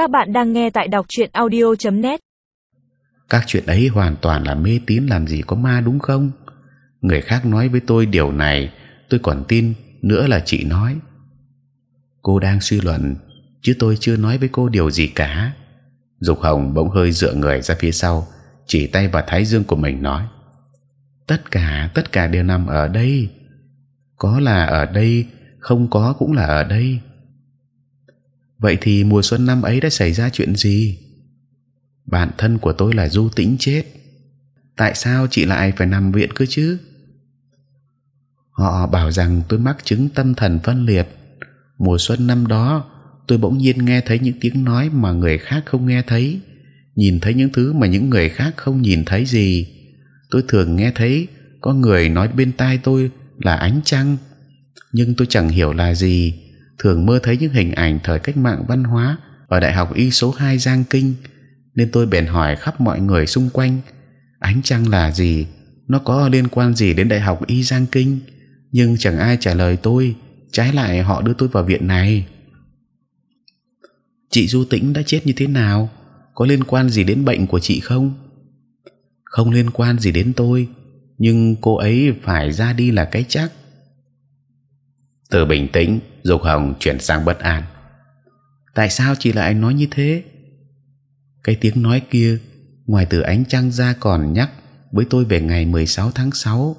Các bạn đang nghe tại đọc truyện audio.net. Các chuyện ấy hoàn toàn là mê tín làm gì có ma đúng không? Người khác nói với tôi điều này, tôi còn tin nữa là chị nói. Cô đang suy luận, chứ tôi chưa nói với cô điều gì cả. Dục Hồng bỗng hơi dựa người ra phía sau, chỉ tay vào thái dương của mình nói: tất cả tất cả đều nằm ở đây. Có là ở đây, không có cũng là ở đây vậy thì mùa xuân năm ấy đã xảy ra chuyện gì? Bạn thân của tôi là du tĩnh chết. Tại sao chị lại phải nằm viện cơ chứ? Họ bảo rằng tôi mắc chứng tâm thần phân liệt. Mùa xuân năm đó, tôi bỗng nhiên nghe thấy những tiếng nói mà người khác không nghe thấy. Nhìn thấy những thứ mà những người khác không nhìn thấy gì. Tôi thường nghe thấy có người nói bên tai tôi là ánh trăng. Nhưng tôi chẳng hiểu là gì thường mơ thấy những hình ảnh thời cách mạng văn hóa ở đại học y số 2 giang kinh, nên tôi bèn hỏi khắp mọi người xung quanh, ánh trăng là gì? Nó có liên quan gì đến đại học y giang kinh? Nhưng chẳng ai trả lời tôi, trái lại họ đưa tôi vào viện này. Chị du tĩnh đã chết như thế nào? Có liên quan gì đến bệnh của chị không? Không liên quan gì đến tôi, nhưng cô ấy phải ra đi là cái chắc từ bình tĩnh, dục hồng chuyển sang bất an. Tại sao chị lại nói như thế? Cái tiếng nói kia, ngoài từ ánh trăng ra còn nhắc với tôi về ngày 16 tháng 6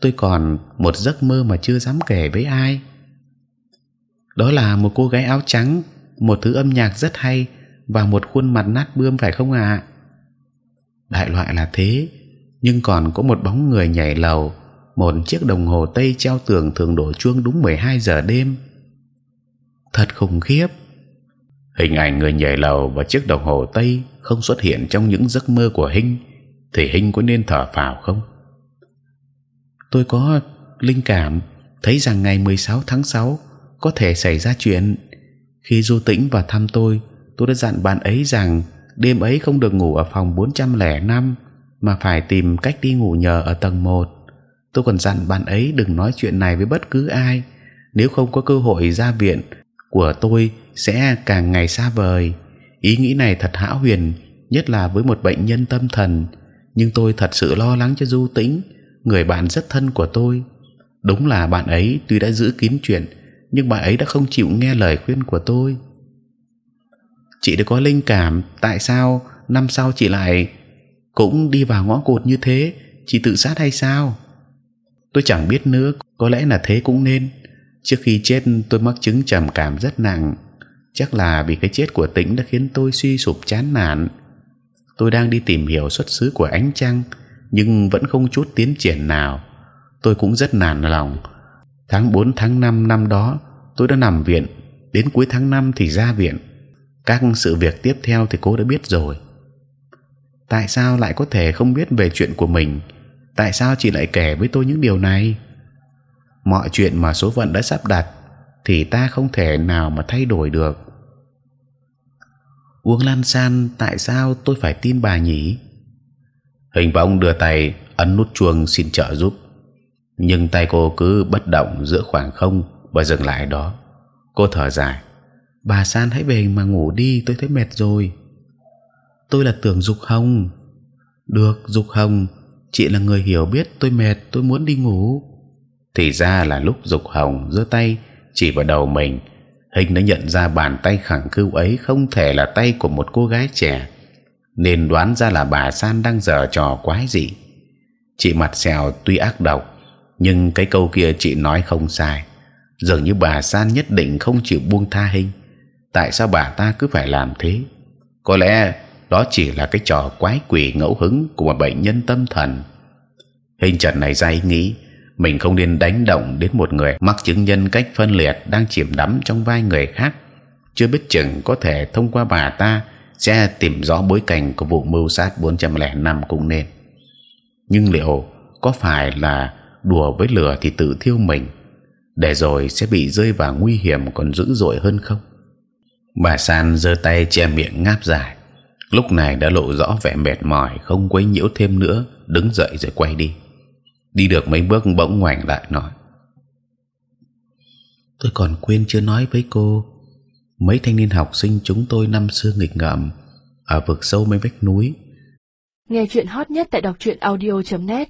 tôi còn một giấc mơ mà chưa dám kể với ai. Đó là một cô gái áo trắng, một thứ âm nhạc rất hay và một khuôn mặt nát bươm, phải không ạ? Đại loại là thế, nhưng còn có một bóng người nhảy lầu một chiếc đồng hồ tây treo tường thường đổ chuông đúng 12 giờ đêm. Thật khủng khiếp. Hình ảnh người nhảy lầu và chiếc đồng hồ tây không xuất hiện trong những giấc mơ của Hinh, thì Hinh có nên thở phào không? Tôi có linh cảm thấy rằng ngày 16 tháng 6 có thể xảy ra chuyện. Khi du tĩnh và thăm tôi tôi đã dặn bạn ấy rằng đêm ấy không được ngủ ở phòng 405 mà phải tìm cách đi ngủ nhờ ở tầng 1 tôi còn dặn bạn ấy đừng nói chuyện này với bất cứ ai. Nếu không có cơ hội ra viện của tôi sẽ càng ngày xa vời. Ý nghĩ này thật hão huyền, nhất là với một bệnh nhân tâm thần. Nhưng tôi thật sự lo lắng cho du tĩnh, người bạn rất thân của tôi. Đúng là bạn ấy tuy đã giữ kín chuyện, nhưng bạn ấy đã không chịu nghe lời khuyên của tôi. Chị đã có linh cảm, tại sao năm sau chị lại cũng đi vào ngõ cụt như thế? Chị tự sát hay sao? Tôi chẳng biết nữa, có lẽ là thế cũng nên. Trước khi chết, tôi mắc chứng trầm cảm rất nặng. Chắc là vì cái chết của tĩnh đã khiến tôi suy sụp chán nản. Tôi đang đi tìm hiểu xuất xứ của ánh trăng, nhưng vẫn không chút tiến triển nào. Tôi cũng rất nản lòng. Tháng 4 tháng 5 năm đó, tôi đã nằm viện. Đến cuối tháng 5 thì ra viện. Các sự việc tiếp theo thì cô đã biết rồi. Tại sao lại có thể không biết về chuyện của mình? Tại sao chị lại kể với tôi những điều này? Mọi chuyện mà số phận đã sắp đặt thì ta không thể nào mà thay đổi được. Uông Lan San, tại sao tôi phải tin bà nhỉ? Hình bóng đưa tay ấn nút chuông xin trợ giúp. Nhưng tay cô cứ bất động giữa khoảng không và dừng lại đó. Cô thở dài. Bà San hãy về mà ngủ đi, tôi thấy mệt rồi. Tôi là tưởng dục hồng. Được, dục hồng chị là người hiểu biết, tôi mệt, tôi muốn đi ngủ. Thì ra là lúc dục hồng giơ tay chỉ vào đầu mình, hình đã nhận ra bàn tay khẳng cưu ấy không thể là tay của một cô gái trẻ, nên đoán ra là bà san đang giở trò quái gì chị mặt xèo tuy ác độc, nhưng cái câu kia chị nói không sai. Dường như bà san nhất định không chịu buông tha hình. Tại sao bà ta cứ phải làm thế? Có lẽ đó chỉ là cái trò quái quỷ ngẫu hứng của một bệnh nhân tâm thần. Hình trần này ra ý nghĩ, mình không nên đánh động đến một người mắc chứng nhân cách phân liệt đang chìm đắm trong vai người khác. Chưa biết chừng có thể thông qua bà ta sẽ tìm rõ bối cảnh của vụ mưu sát 405 cũng nên. Nhưng liệu có phải là đùa với lửa thì tự thiêu mình, để rồi sẽ bị rơi vào nguy hiểm còn dữ dội hơn không? Bà san giơ tay che miệng ngáp dài lúc này đã lộ rõ vẻ mệt mỏi, không quấy nhiễu thêm nữa, đứng dậy rồi quay đi. Đi được mấy bước, bỗng ngoảnh lại, nói. Tôi còn quên chưa nói với cô, mấy thanh niên học sinh chúng tôi năm xưa nghịch ngợm, ở vực sâu mấy vách núi. Nghe chuyện hot nhất tại đọc truyện audio.net